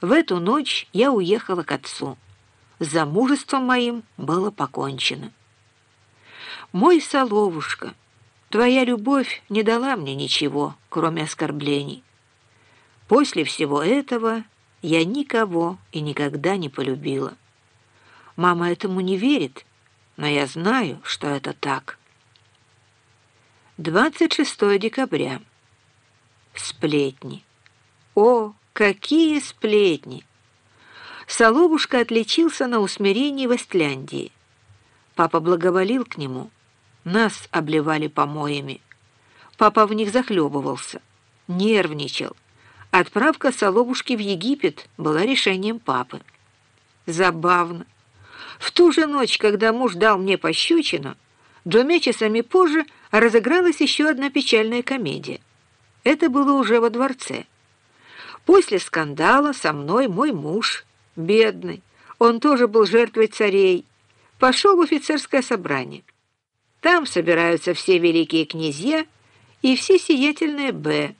В эту ночь я уехала к отцу. С замужеством моим было покончено. Мой соловушка, твоя любовь не дала мне ничего, кроме оскорблений. После всего этого я никого и никогда не полюбила. Мама этому не верит, но я знаю, что это так. 26 декабря. Сплетни. О, какие сплетни! Соловушка отличился на усмирении в Эстляндии. Папа благоволил к нему. Нас обливали помоями. Папа в них захлебывался, нервничал. Отправка Соловушки в Египет была решением папы. Забавно. В ту же ночь, когда муж дал мне пощечину, двумя часами позже разыгралась еще одна печальная комедия. Это было уже во дворце. После скандала со мной мой муж, бедный, он тоже был жертвой царей, пошел в офицерское собрание. Там собираются все великие князья и все сиятельные «Б».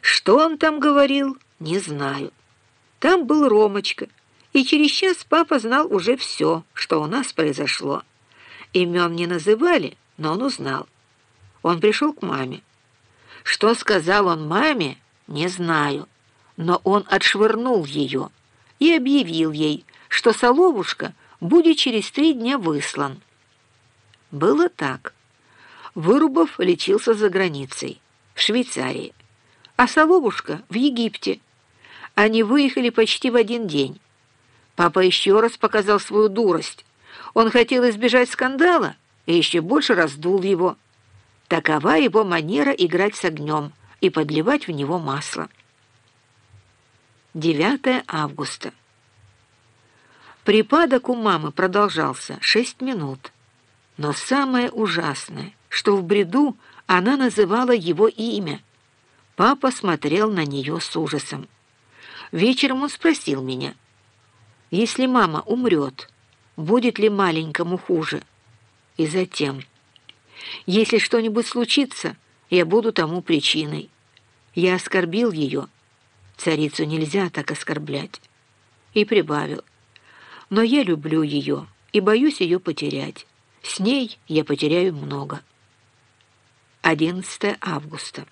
Что он там говорил, не знаю. Там был Ромочка, и через час папа знал уже все, что у нас произошло. Имен не называли, но он узнал. Он пришел к маме. Что сказал он маме, не знаю но он отшвырнул ее и объявил ей, что Соловушка будет через три дня выслан. Было так. Вырубов лечился за границей, в Швейцарии, а Соловушка в Египте. Они выехали почти в один день. Папа еще раз показал свою дурость. Он хотел избежать скандала и еще больше раздул его. Такова его манера играть с огнем и подливать в него масло. 9 августа. Припадок у мамы продолжался шесть минут. Но самое ужасное, что в бреду она называла его имя. Папа смотрел на нее с ужасом. Вечером он спросил меня, «Если мама умрет, будет ли маленькому хуже?» И затем, «Если что-нибудь случится, я буду тому причиной. Я оскорбил ее» Царицу нельзя так оскорблять. И прибавил. Но я люблю ее и боюсь ее потерять. С ней я потеряю много. 11 августа.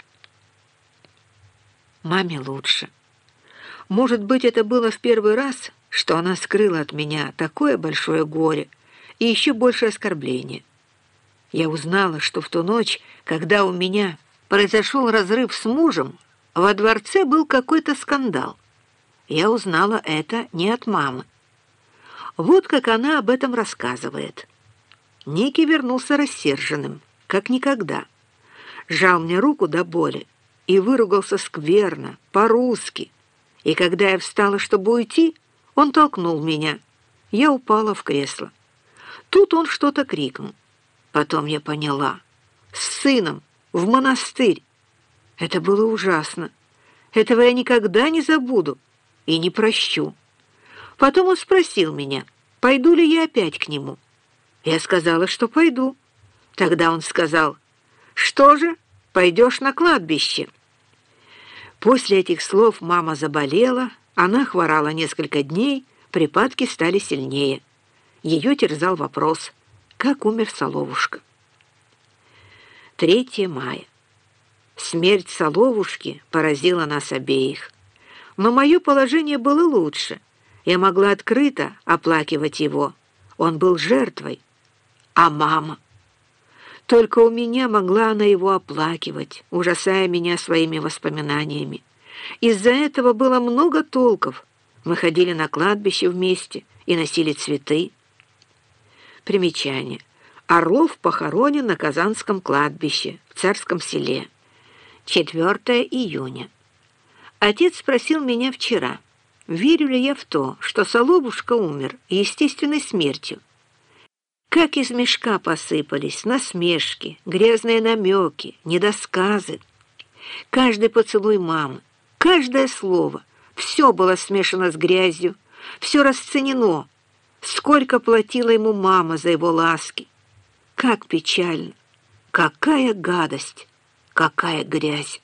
Маме лучше. Может быть, это было в первый раз, что она скрыла от меня такое большое горе и еще больше оскорбления. Я узнала, что в ту ночь, когда у меня произошел разрыв с мужем, во дворце был какой-то скандал. Я узнала это не от мамы. Вот как она об этом рассказывает. Ники вернулся рассерженным, как никогда. Жал мне руку до боли и выругался скверно, по-русски. И когда я встала, чтобы уйти, он толкнул меня. Я упала в кресло. Тут он что-то крикнул. Потом я поняла. С сыном, в монастырь. Это было ужасно. Этого я никогда не забуду и не прощу. Потом он спросил меня, пойду ли я опять к нему. Я сказала, что пойду. Тогда он сказал, что же, пойдешь на кладбище. После этих слов мама заболела, она хворала несколько дней, припадки стали сильнее. Ее терзал вопрос, как умер Соловушка. 3 мая. Смерть Соловушки поразила нас обеих. Но мое положение было лучше. Я могла открыто оплакивать его. Он был жертвой. А мама? Только у меня могла она его оплакивать, ужасая меня своими воспоминаниями. Из-за этого было много толков. Мы ходили на кладбище вместе и носили цветы. Примечание. Орлов похоронен на Казанском кладбище в Царском селе. 4 июня. Отец спросил меня вчера, верю ли я в то, что Соловушка умер естественной смертью. Как из мешка посыпались насмешки, грязные намеки, недосказы. Каждый поцелуй мамы, каждое слово, все было смешано с грязью, все расценено. Сколько платила ему мама за его ласки. Как печально, какая гадость! Какая грязь!